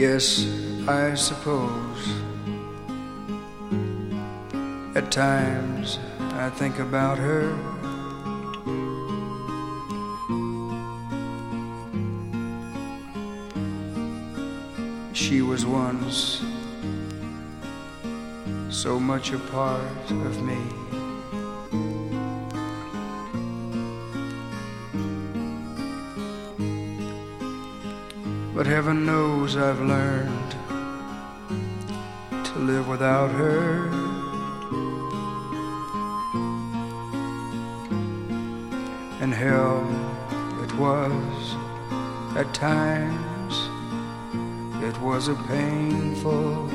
Yes, I suppose at times I think about her. She was once so much a part of me. But heaven knows I've learned to live without her. And hell it was at times, it was a painful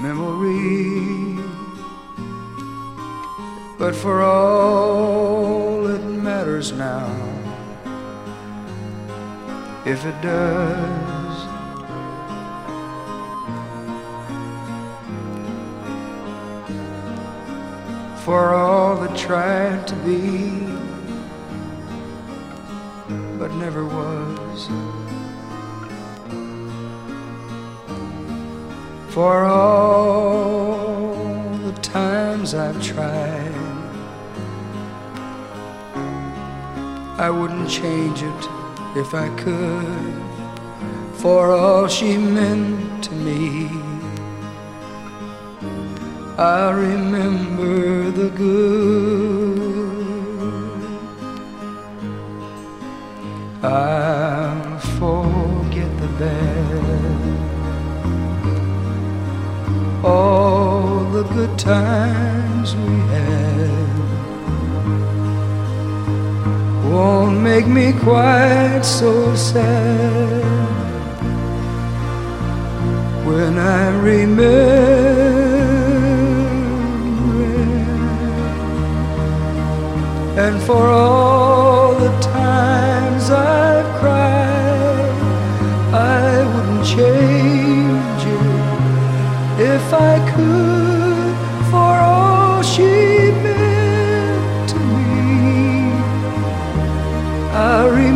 memory. But for all it matters now, if it does. For all that tried to be, but never was. For all the times I've tried, I wouldn't change it if I could, for all she meant to me. I remember the good. I'll forget the bad. All the good times we make me quite so sad when I remember. And for all the times I've cried I wouldn't change it if I could I remember